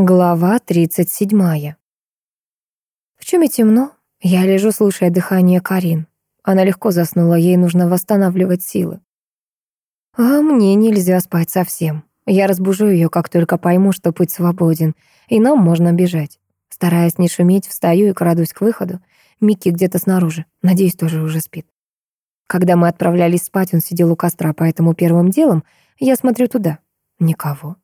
Глава 37. В чуме темно. Я лежу, слушая дыхание Карин. Она легко заснула, ей нужно восстанавливать силы. А мне нельзя спать совсем. Я разбужу ее, как только пойму, что путь свободен, и нам можно бежать. Стараясь не шуметь, встаю и крадусь к выходу. Микки где-то снаружи. Надеюсь, тоже уже спит. Когда мы отправлялись спать, он сидел у костра, поэтому первым делом я смотрю туда. Никого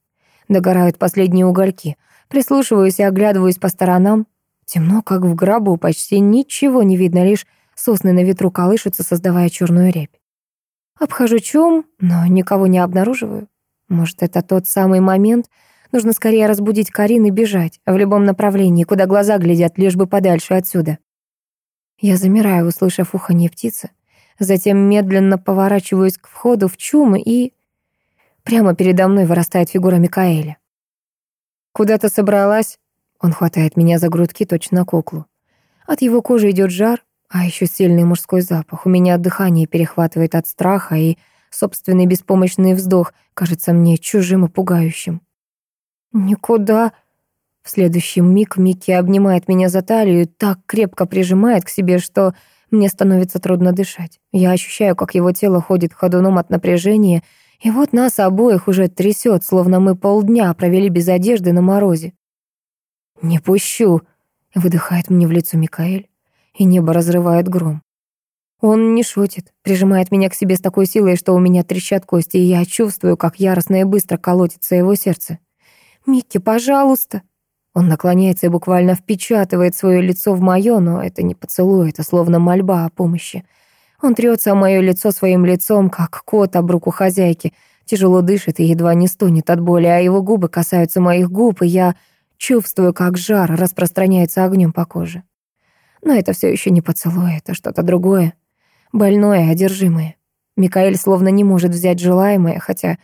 догорают последние угольки. Прислушиваюсь и оглядываюсь по сторонам. Темно, как в гробу, почти ничего не видно, лишь сосны на ветру колышутся, создавая черную репь. Обхожу чум, но никого не обнаруживаю. Может, это тот самый момент? Нужно скорее разбудить Карин и бежать, в любом направлении, куда глаза глядят, лишь бы подальше отсюда. Я замираю, услышав уханье птицы. Затем медленно поворачиваюсь к входу в чум и Прямо передо мной вырастает фигура Микаэля. «Куда ты собралась?» Он хватает меня за грудки точно куклу. От его кожи идет жар, а еще сильный мужской запах. У меня дыхание перехватывает от страха, и собственный беспомощный вздох кажется мне чужим и пугающим. «Никуда!» В следующий миг Микки обнимает меня за талию и так крепко прижимает к себе, что мне становится трудно дышать. Я ощущаю, как его тело ходит ходуном от напряжения — и вот нас обоих уже трясет, словно мы полдня провели без одежды на морозе. «Не пущу!» — выдыхает мне в лицо Микаэль, и небо разрывает гром. Он не шутит, прижимает меня к себе с такой силой, что у меня трещат кости, и я чувствую, как яростно и быстро колотится его сердце. «Микки, пожалуйста!» Он наклоняется и буквально впечатывает свое лицо в мое, но это не поцелуй, это словно мольба о помощи. Он трется о мое лицо своим лицом, как кот об руку хозяйки. Тяжело дышит и едва не стонет от боли, а его губы касаются моих губ, и я чувствую, как жар распространяется огнем по коже. Но это все еще не поцелуй, это что-то другое. Больное, одержимое. Микаэль словно не может взять желаемое, хотя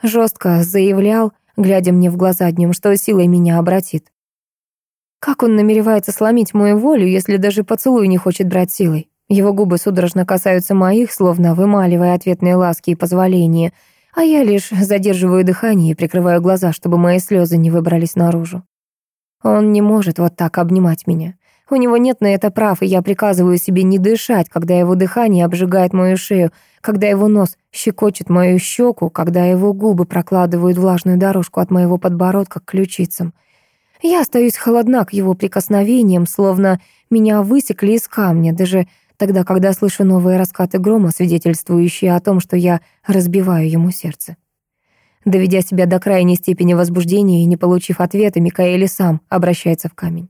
жестко заявлял, глядя мне в глаза днем, что силой меня обратит. Как он намеревается сломить мою волю, если даже поцелуй не хочет брать силой? Его губы судорожно касаются моих, словно вымаливая ответные ласки и позволения, а я лишь задерживаю дыхание и прикрываю глаза, чтобы мои слезы не выбрались наружу. Он не может вот так обнимать меня. У него нет на это прав, и я приказываю себе не дышать, когда его дыхание обжигает мою шею, когда его нос щекочет мою щеку, когда его губы прокладывают влажную дорожку от моего подбородка к ключицам. Я остаюсь холодна к его прикосновениям, словно меня высекли из камня, даже Тогда, когда слышу новые раскаты грома, свидетельствующие о том, что я разбиваю ему сердце. Доведя себя до крайней степени возбуждения и не получив ответа, Микаэли сам обращается в камень.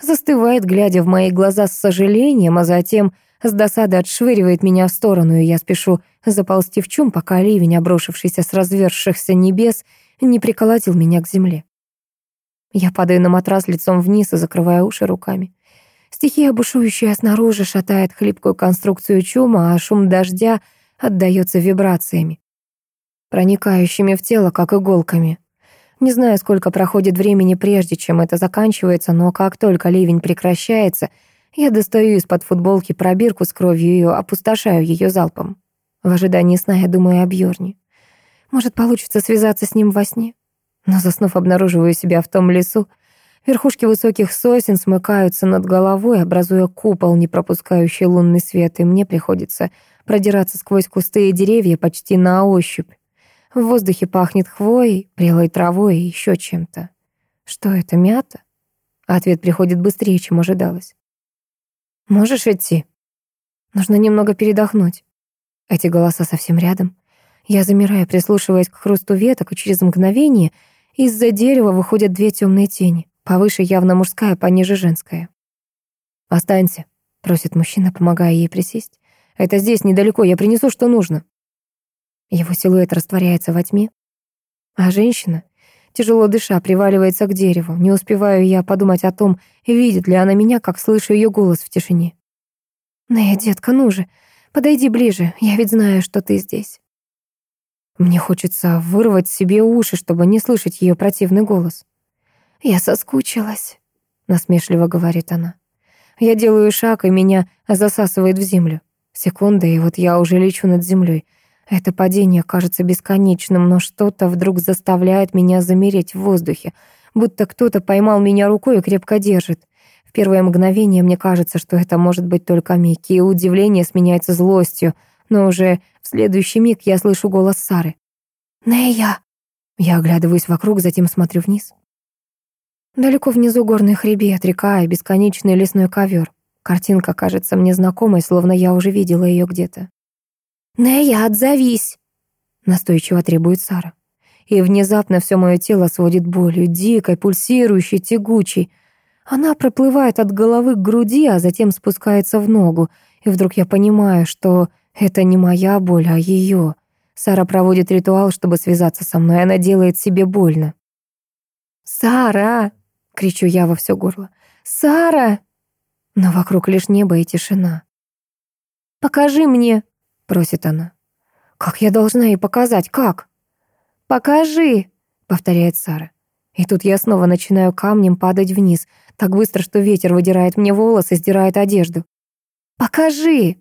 Застывает, глядя в мои глаза с сожалением, а затем с досады отшвыривает меня в сторону, и я спешу заползти в чум, пока ливень, обрушившийся с развершихся небес, не приколотил меня к земле. Я падаю на матрас лицом вниз и закрываю уши руками. Стихия бушующая снаружи шатает хлипкую конструкцию чума, а шум дождя отдаётся вибрациями, проникающими в тело, как иголками. Не знаю, сколько проходит времени, прежде чем это заканчивается, но как только ливень прекращается, я достаю из-под футболки пробирку с кровью и опустошаю её залпом. В ожидании сна я думаю о Бьорне. Может, получится связаться с ним во сне? Но заснув, обнаруживаю себя в том лесу, Верхушки высоких сосен смыкаются над головой, образуя купол, не пропускающий лунный свет, и мне приходится продираться сквозь кусты и деревья почти на ощупь. В воздухе пахнет хвоей, прелой травой и еще чем-то. Что это, мята? Ответ приходит быстрее, чем ожидалось. «Можешь идти?» Нужно немного передохнуть. Эти голоса совсем рядом. Я замираю, прислушиваясь к хрусту веток, и через повыше явно мужская, пониже женская. «Останься», — просит мужчина, помогая ей присесть. «Это здесь, недалеко, я принесу, что нужно». Его силуэт растворяется во тьме. А женщина, тяжело дыша, приваливается к дереву. Не успеваю я подумать о том, видит ли она меня, как слышу ее голос в тишине. «Нея, детка, ну же, подойди ближе, я ведь знаю, что ты здесь». Мне хочется вырвать себе уши, чтобы не слышать ее противный голос. «Я соскучилась», — насмешливо говорит она. Я делаю шаг, и меня засасывает в землю. Секунда, и вот я уже лечу над землей. Это падение кажется бесконечным, но что-то вдруг заставляет меня замереть в воздухе. будто кто-то поймал меня рукой и крепко держит. В первое мгновение мне кажется, что это может быть только Микки, и удивление сменяется злостью, но уже в следующий миг я слышу голос Сары. «Нея!» Далеко внизу горный хребет, река и бесконечный лесной ковер. Картинка кажется мне знакомой, словно я уже видела ее где-то. «Нея, отзовись!» — настойчиво требует Сара. И внезапно все мое тело сводит болью, дикой, пульсирующей, тягучей. Она проплывает от головы к груди, а затем спускается в ногу. И вдруг я понимаю, что это не моя боль, а ее. Сара проводит ритуал, чтобы связаться со мной. Она делает себе больно. «Сара!» Кричу я во все горло. «Сара!» Но вокруг лишь небо и тишина. «Покажи мне!» — просит она. «Как я должна ей показать? Как?» «Покажи!» — повторяет Сара. И тут я снова начинаю камнем падать вниз, так быстро, что ветер выдирает мне волосы, сдирает одежду. «Покажи!»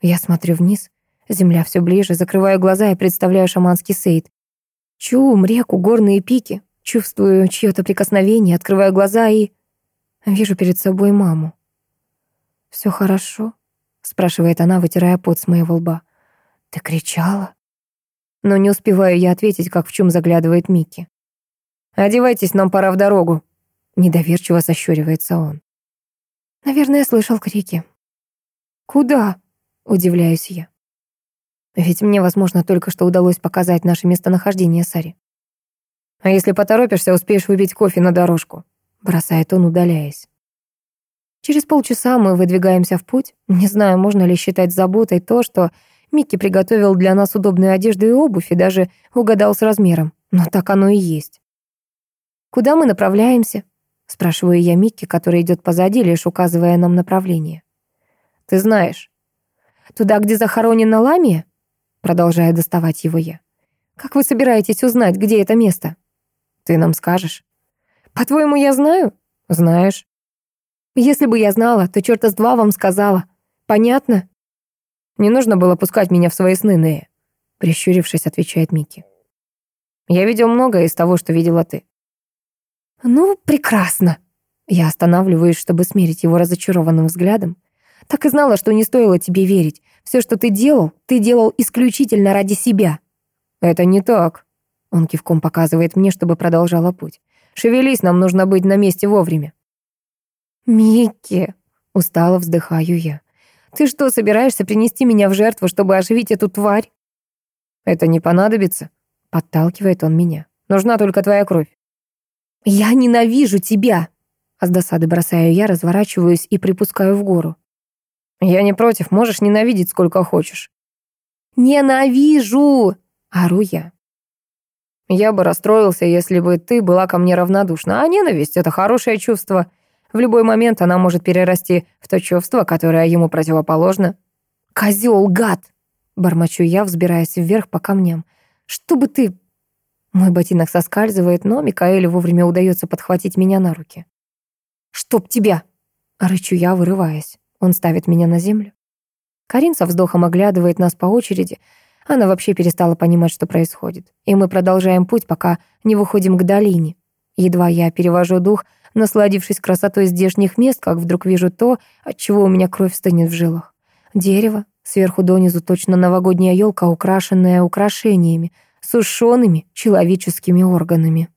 Я смотрю вниз. Земля все ближе, закрываю глаза и представляю шаманский сейд. Чум, реку, горные пики. Чувствую чье-то прикосновение, открываю глаза и... Вижу перед собой маму. «Все хорошо?» — спрашивает она, вытирая пот с моего лба. «Ты кричала?» Но не успеваю я ответить, как в чем заглядывает Микки. «Одевайтесь, нам пора в дорогу», — недоверчиво сощуривается он. «Наверное, слышал крики». «Куда?» — удивляюсь я. Ведь мне, возможно, только что удалось показать наше местонахождение Саре. А Если поторопишься, успеешь выпить кофе на дорожку», — бросает он, удаляясь. Через полчаса мы выдвигаемся в путь. Не знаю, можно ли считать заботой то, что Микки приготовил для нас удобную одежду и обувь и даже угадал с размером. Но так оно и есть. «Куда мы направляемся?» — спрашиваю я Микки, который идет позади, лишь указывая нам направление. «Ты знаешь». «Туда, где захоронена Ламия?» — продолжаю доставать его я. «Как вы собираетесь узнать, где это место?» Ты нам скажешь?» «По-твоему, я знаю?» «Знаешь». «Если бы я знала, то черта с два вам сказала. Понятно?» «Не нужно было пускать меня в свои сны, Нея», — прищурившись, отвечает Микки. «Я видел многое из того, что видела ты». «Ну, прекрасно». Я останавливаюсь, чтобы смирить его разочарованным взглядом. «Так и знала, что не стоило тебе верить. Все, что ты делал, ты делал исключительно ради себя». «Это не так», Он кивком показывает мне, чтобы продолжала путь. Шевелись, нам нужно быть на месте вовремя. «Микки!» — устало вздыхаю я. «Ты что, собираешься принести меня в жертву, чтобы оживить эту тварь?» «Это не понадобится», — подталкивает он меня. «Нужна только твоя кровь». «Я ненавижу тебя!» А с досады бросаю я, разворачиваюсь и припускаю в гору. «Я не против, можешь ненавидеть сколько хочешь». «Ненавижу!» — ору я. Я бы расстроился, если бы ты была ко мне равнодушна. А ненависть — это хорошее чувство. В любой момент она может перерасти в то чувство, которое ему противоположно. «Козёл, гад!» — бормочу я, взбираясь вверх по камням. «Чтобы ты...» Мой ботинок соскальзывает, но Микаэлю вовремя удается подхватить меня на руки. «Чтоб тебя!» — рычу я, вырываясь. Он ставит меня на землю. Карин со вздохом оглядывает нас по очереди — она вообще перестала понимать, что происходит. И мы продолжаем путь, пока не выходим к долине. Едва я перевожу дух, насладившись красотой здешних мест, как вдруг вижу то, от чего у меня кровь стынет в жилах. Дерево, сверху донизу точно новогодняя елка, украшенная украшениями, сушеными человеческими органами.